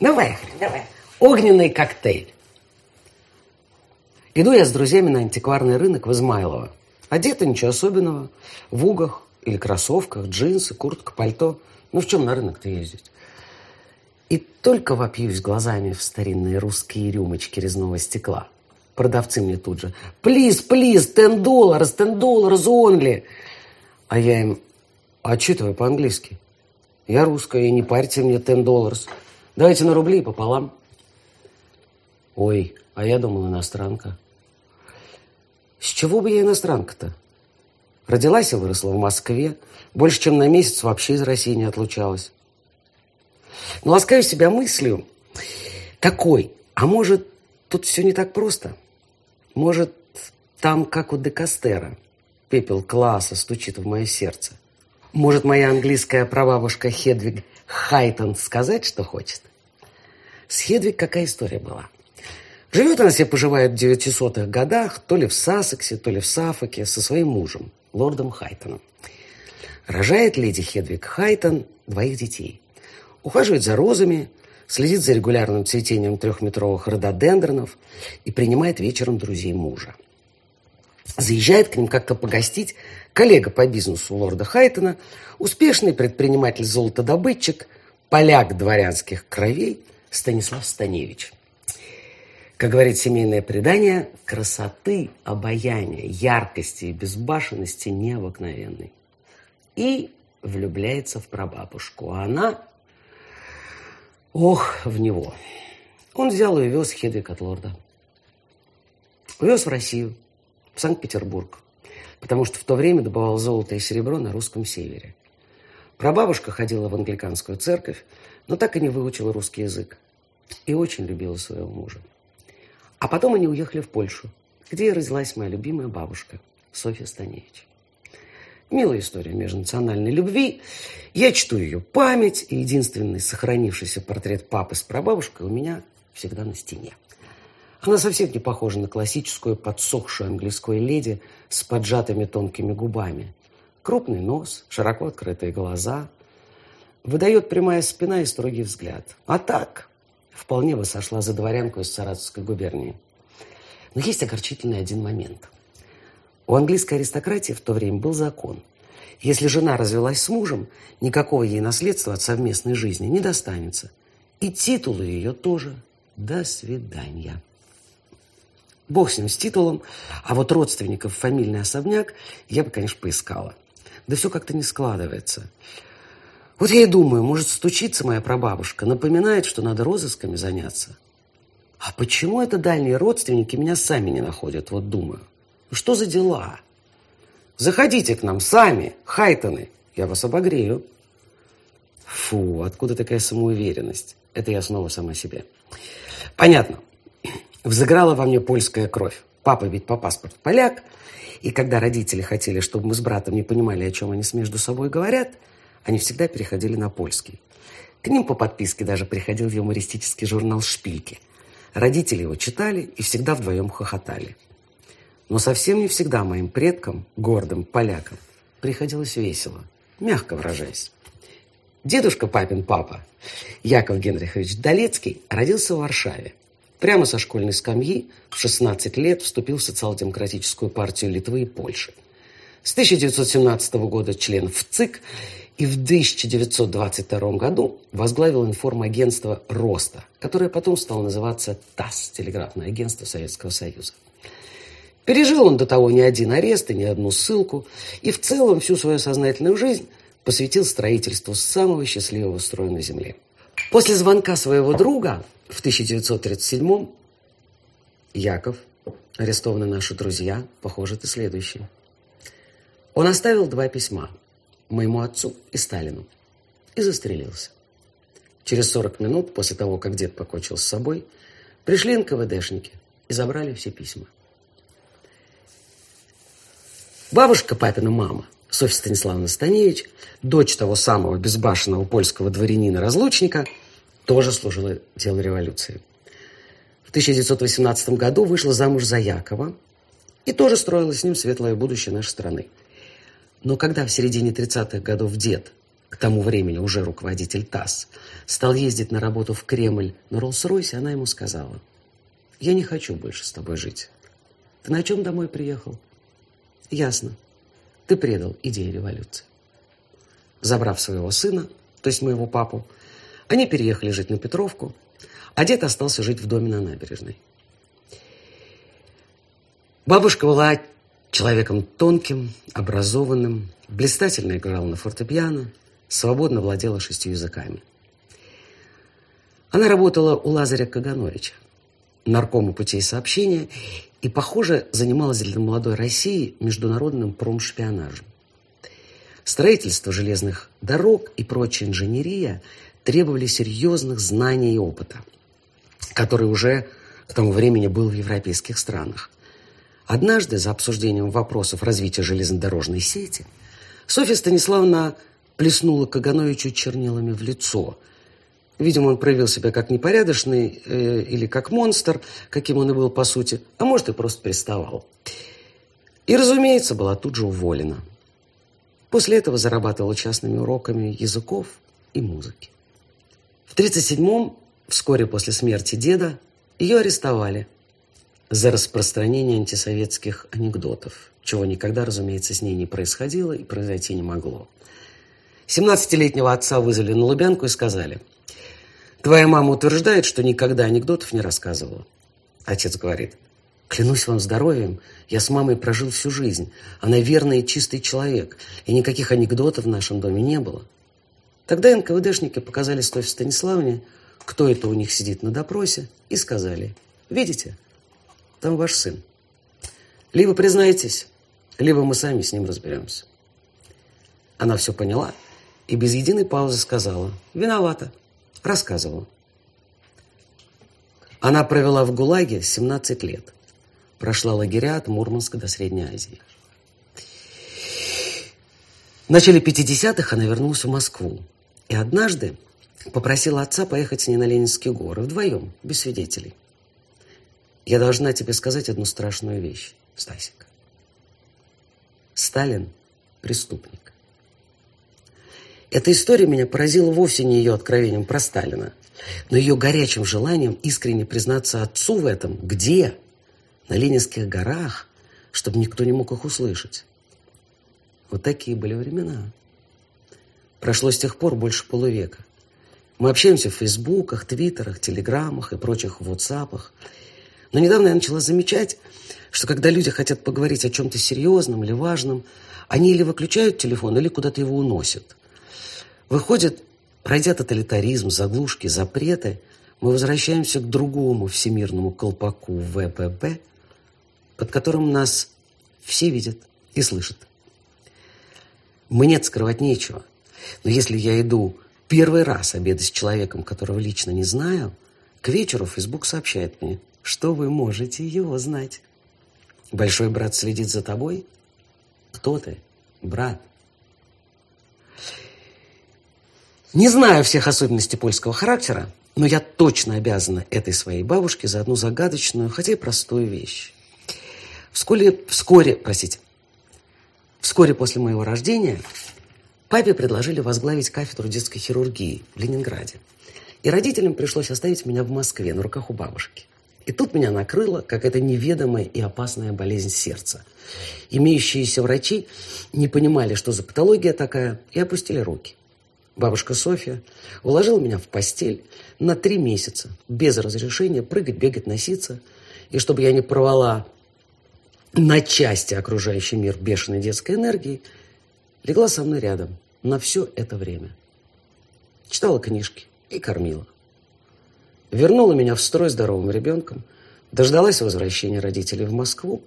Давай, давай. Огненный коктейль. Иду я с друзьями на антикварный рынок в Измайлово. Одета ничего особенного. В угах или кроссовках, джинсы, куртка, пальто. Ну, в чем на рынок-то ездить? И только вопьюсь глазами в старинные русские рюмочки резного стекла. Продавцы мне тут же. «Плиз, плиз, ten долларов, ten долларов only!» А я им, а по-английски? Я русская, и не парьте мне ten долларов. Давайте на рубли пополам. Ой, а я думал иностранка. С чего бы я иностранка-то? Родилась и выросла в Москве. Больше, чем на месяц вообще из России не отлучалась. Но ласкаю себя мыслью, какой? А может, тут все не так просто? Может, там, как у Декастера, пепел класса стучит в мое сердце? Может, моя английская прабабушка Хедвиг Хайтон сказать, что хочет? С Хедвиг какая история была? Живет она себе, поживает в 900-х годах, то ли в Сассексе, то ли в Саффоке, со своим мужем, лордом Хайтоном. Рожает леди Хедвиг Хайтон двоих детей. Ухаживает за розами, следит за регулярным цветением трехметровых рододендронов и принимает вечером друзей мужа. Заезжает к ним как-то погостить коллега по бизнесу лорда Хайтона, успешный предприниматель-золотодобытчик, поляк дворянских кровей Станислав Станевич. Как говорит семейное предание, красоты, обаяния, яркости и безбашенности необыкновенной. И влюбляется в прабабушку, а она, ох, в него. Он взял и увез Хедвиг от лорда. Увез в Россию, в Санкт-Петербург, потому что в то время добывал золото и серебро на русском севере. Прабабушка ходила в англиканскую церковь, но так и не выучила русский язык и очень любила своего мужа. А потом они уехали в Польшу, где родилась моя любимая бабушка Софья Станевич. Милая история межнациональной любви. Я чту ее память, и единственный сохранившийся портрет папы с прабабушкой у меня всегда на стене. Она совсем не похожа на классическую подсохшую английскую леди с поджатыми тонкими губами. Крупный нос, широко открытые глаза. Выдает прямая спина и строгий взгляд. А так, вполне бы сошла за дворянку из Саратовской губернии. Но есть огорчительный один момент. У английской аристократии в то время был закон. Если жена развелась с мужем, никакого ей наследства от совместной жизни не достанется. И титулы ее тоже. До свидания. Бог с ним, с титулом. А вот родственников фамильный особняк я бы, конечно, поискала. Да все как-то не складывается. Вот я и думаю, может стучиться моя прабабушка, напоминает, что надо розысками заняться. А почему это дальние родственники меня сами не находят, вот думаю. Ну что за дела? Заходите к нам сами, Хайтоны, я вас обогрею. Фу, откуда такая самоуверенность? Это я снова сама себе. Понятно. Взыграла во мне польская кровь. Папа ведь по паспорту поляк. И когда родители хотели, чтобы мы с братом не понимали, о чем они между собой говорят – они всегда переходили на польский. К ним по подписке даже приходил юмористический журнал «Шпильки». Родители его читали и всегда вдвоем хохотали. Но совсем не всегда моим предкам, гордым полякам, приходилось весело, мягко выражаясь. Дедушка папин папа, Яков Генрихович Долецкий, родился в Варшаве. Прямо со школьной скамьи в 16 лет вступил в социал-демократическую партию Литвы и Польши. С 1917 года член в ЦИК и в 1922 году возглавил информагентство «Роста», которое потом стало называться ТАСС, телеграфное агентство Советского Союза. Пережил он до того ни один арест и ни одну ссылку, и в целом всю свою сознательную жизнь посвятил строительству самого счастливого строя на Земле. После звонка своего друга в 1937 Яков, арестованы наши друзья, похоже, это следующее. Он оставил два письма – моему отцу и Сталину и застрелился. Через 40 минут после того, как дед покончил с собой, пришли НКВДшники и забрали все письма. Бабушка папина мама, Софья Станиславовна Станевич, дочь того самого безбашенного польского дворянина-разлучника, тоже служила делу революции. В 1918 году вышла замуж за Якова и тоже строила с ним светлое будущее нашей страны. Но когда в середине 30-х годов дед к тому времени уже руководитель ТАСС, стал ездить на работу в Кремль на Роллс-Ройсе, она ему сказала, «Я не хочу больше с тобой жить. Ты на чем домой приехал?» «Ясно. Ты предал идеи революции». Забрав своего сына, то есть моего папу, они переехали жить на Петровку, а дед остался жить в доме на набережной. Бабушка была человеком тонким, образованным, блистательно играла на фортепиано, свободно владела шестью языками. Она работала у Лазаря Кагановича, наркома путей сообщения, и, похоже, занималась для молодой России международным промшпионажем. Строительство железных дорог и прочая инженерия требовали серьезных знаний и опыта, который уже к тому времени был в европейских странах. Однажды за обсуждением вопросов развития железнодорожной сети Софья Станиславовна плеснула Кагановичу чернилами в лицо. Видимо, он проявил себя как непорядочный э, или как монстр, каким он и был по сути, а может и просто приставал. И, разумеется, была тут же уволена. После этого зарабатывала частными уроками языков и музыки. В 1937-м, вскоре после смерти деда, ее арестовали за распространение антисоветских анекдотов, чего никогда, разумеется, с ней не происходило и произойти не могло. 17-летнего отца вызвали на Лубянку и сказали, «Твоя мама утверждает, что никогда анекдотов не рассказывала». Отец говорит, «Клянусь вам здоровьем, я с мамой прожил всю жизнь. Она верный и чистый человек, и никаких анекдотов в нашем доме не было». Тогда НКВДшники показали Стофе Станиславовне, кто это у них сидит на допросе, и сказали, «Видите, там ваш сын. Либо признаетесь, либо мы сами с ним разберемся». Она все поняла – и без единой паузы сказала «Виновата». Рассказывала. Она провела в ГУЛАГе 17 лет. Прошла лагеря от Мурманска до Средней Азии. В начале 50-х она вернулась в Москву. И однажды попросила отца поехать с ней на Ленинские горы вдвоем, без свидетелей. Я должна тебе сказать одну страшную вещь, Стасик. Сталин – преступник. Эта история меня поразила вовсе не ее откровением про Сталина, но ее горячим желанием искренне признаться отцу в этом, где? На Ленинских горах, чтобы никто не мог их услышать. Вот такие были времена. Прошло с тех пор больше полувека. Мы общаемся в фейсбуках, твиттерах, телеграммах и прочих ватсапах. Но недавно я начала замечать, что когда люди хотят поговорить о чем-то серьезном или важном, они или выключают телефон, или куда-то его уносят – Выходит, пройдя тоталитаризм, заглушки, запреты, мы возвращаемся к другому всемирному колпаку ВПП, под которым нас все видят и слышат. Мне скрывать нечего. Но если я иду первый раз обедать с человеком, которого лично не знаю, к вечеру Facebook сообщает мне, что вы можете его знать. Большой брат следит за тобой? Кто ты, брат? Не знаю всех особенностей польского характера, но я точно обязана этой своей бабушке за одну загадочную, хотя и простую вещь. Вскоре, вскоре, простите, вскоре после моего рождения папе предложили возглавить кафедру детской хирургии в Ленинграде. И родителям пришлось оставить меня в Москве на руках у бабушки. И тут меня накрыло какая-то неведомая и опасная болезнь сердца. Имеющиеся врачи не понимали, что за патология такая, и опустили руки. Бабушка Софья уложила меня в постель на три месяца, без разрешения прыгать, бегать, носиться. И чтобы я не порвала на части окружающий мир бешеной детской энергии, легла со мной рядом на все это время. Читала книжки и кормила. Вернула меня в строй здоровым ребенком, дождалась возвращения родителей в Москву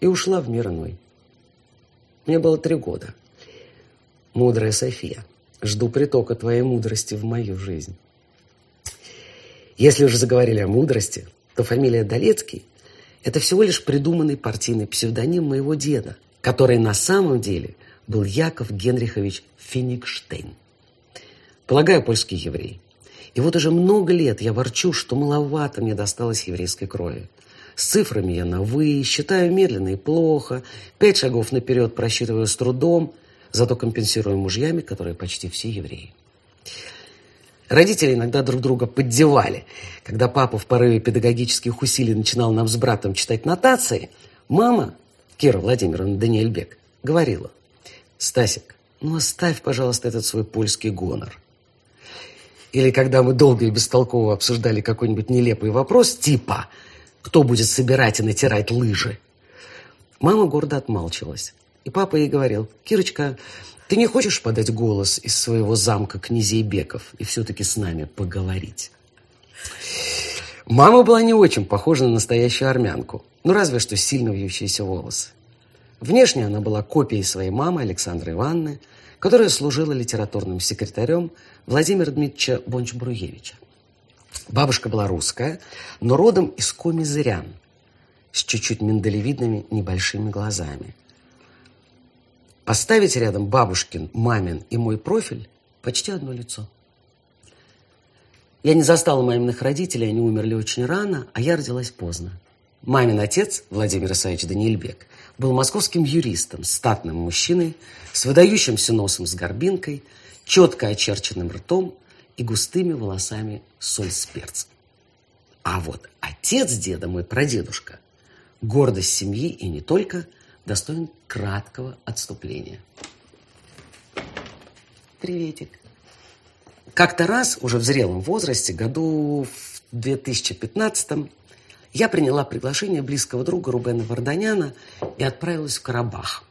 и ушла в мир иной. Мне было три года. Мудрая София – Жду притока твоей мудрости в мою жизнь. Если уже заговорили о мудрости, то фамилия Долецкий – это всего лишь придуманный партийный псевдоним моего деда, который на самом деле был Яков Генрихович Феникштейн. Полагаю, польский еврей. И вот уже много лет я ворчу, что маловато мне досталось еврейской крови. С цифрами я на «вы», считаю медленно и плохо, пять шагов наперед просчитываю с трудом – зато компенсируя мужьями, которые почти все евреи. Родители иногда друг друга поддевали. Когда папа в порыве педагогических усилий начинал нам с братом читать нотации, мама, Кира Владимировна Даниэльбек, говорила, «Стасик, ну оставь, пожалуйста, этот свой польский гонор». Или когда мы долго и бестолково обсуждали какой-нибудь нелепый вопрос, типа «Кто будет собирать и натирать лыжи?», мама гордо отмалчивалась. И папа ей говорил, «Кирочка, ты не хочешь подать голос из своего замка князей Беков и все-таки с нами поговорить? Мама была не очень похожа на настоящую армянку, ну разве что сильно вьющиеся волосы. Внешне она была копией своей мамы Александры Ивановны, которая служила литературным секретарем Владимира Дмитриевича Бонч-Бруевича. Бабушка была русская, но родом из коми-зырян, с чуть-чуть миндалевидными небольшими глазами – Поставить рядом бабушкин, мамин и мой профиль почти одно лицо. Я не застала маминых родителей, они умерли очень рано, а я родилась поздно. Мамин отец, Владимир Исаевич Даниильбек, был московским юристом, статным мужчиной, с выдающимся носом с горбинкой, четко очерченным ртом и густыми волосами соль с перцем. А вот отец деда, мой прадедушка, гордость семьи и не только – достоин краткого отступления. Приветик. Как-то раз, уже в зрелом возрасте, году в 2015 я приняла приглашение близкого друга Рубена Варданяна и отправилась в Карабах.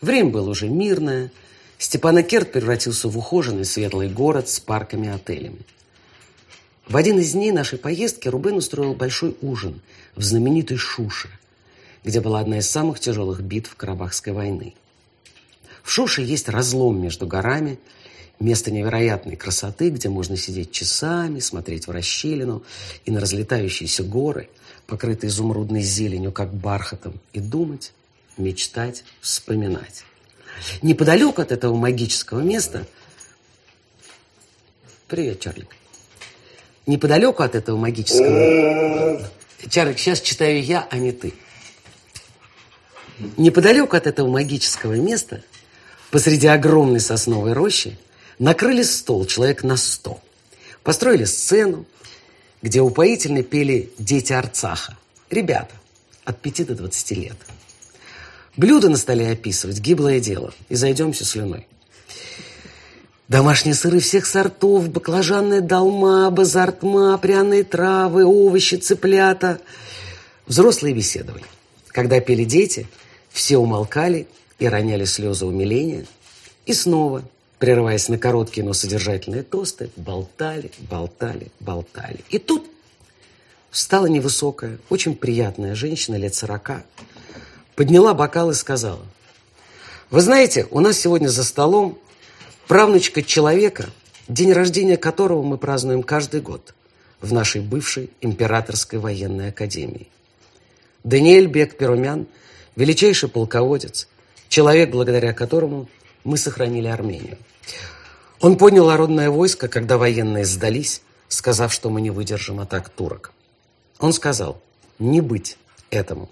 Время было уже мирное. Степанакерт превратился в ухоженный светлый город с парками и отелями. В один из дней нашей поездки Рубен устроил большой ужин в знаменитой Шуше – где была одна из самых тяжелых битв Карабахской войны. В Шуше есть разлом между горами, место невероятной красоты, где можно сидеть часами, смотреть в расщелину и на разлетающиеся горы, покрытые изумрудной зеленью, как бархатом, и думать, мечтать, вспоминать. Неподалеку от этого магического места... Привет, Чарлик. Неподалеку от этого магического... Чарлик, сейчас читаю я, а не ты. Неподалеку от этого магического места, посреди огромной сосновой рощи, накрыли стол человек на сто. Построили сцену, где упоительно пели дети Арцаха. Ребята от 5 до 20 лет. Блюда на столе описывать – гиблое дело. И зайдемся слюной. Домашние сыры всех сортов, баклажанная долма, базартма, пряные травы, овощи, цыплята. Взрослые беседовали. Когда пели дети – все умолкали и роняли слезы умиления. И снова, прерываясь на короткие, но содержательные тосты, болтали, болтали, болтали. И тут встала невысокая, очень приятная женщина лет сорока, подняла бокал и сказала, «Вы знаете, у нас сегодня за столом правнучка человека, день рождения которого мы празднуем каждый год в нашей бывшей императорской военной академии. Даниэль Бек Перумян – величайший полководец, человек, благодаря которому мы сохранили Армению. Он поднял народное войско, когда военные сдались, сказав, что мы не выдержим атак турок. Он сказал, не быть этому.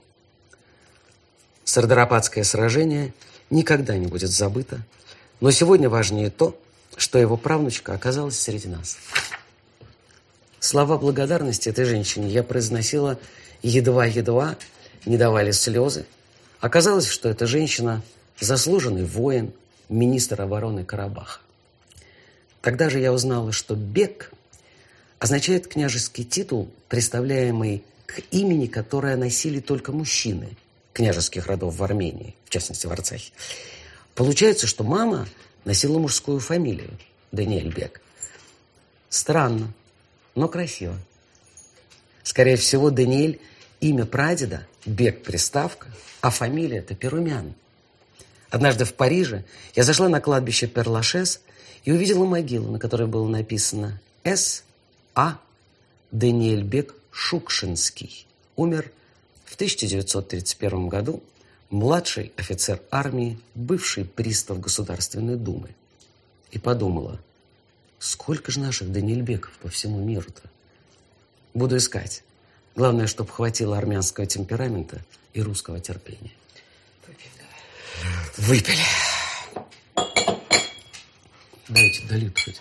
Сардарападское сражение никогда не будет забыто, но сегодня важнее то, что его правнучка оказалась среди нас. Слова благодарности этой женщине я произносила едва-едва, не давали слезы, Оказалось, что эта женщина – заслуженный воин, министр обороны Карабаха. Тогда же я узнала, что «бег» означает княжеский титул, представляемый к имени, которое носили только мужчины княжеских родов в Армении, в частности в Арцахе. Получается, что мама носила мужскую фамилию Даниэль Бек. Странно, но красиво. Скорее всего, Даниэль – имя прадеда, Бек – приставка – а фамилия это Перумян. Однажды в Париже я зашла на кладбище Перлашес и увидела могилу, на которой было написано «С. А. Даниэльбек Шукшинский». Умер в 1931 году младший офицер армии, бывший пристав Государственной Думы. И подумала, сколько же наших Даниэльбеков по всему миру-то? Буду искать. Главное, чтобы хватило армянского темперамента и русского терпения. Выпили. Дайте, долит хоть.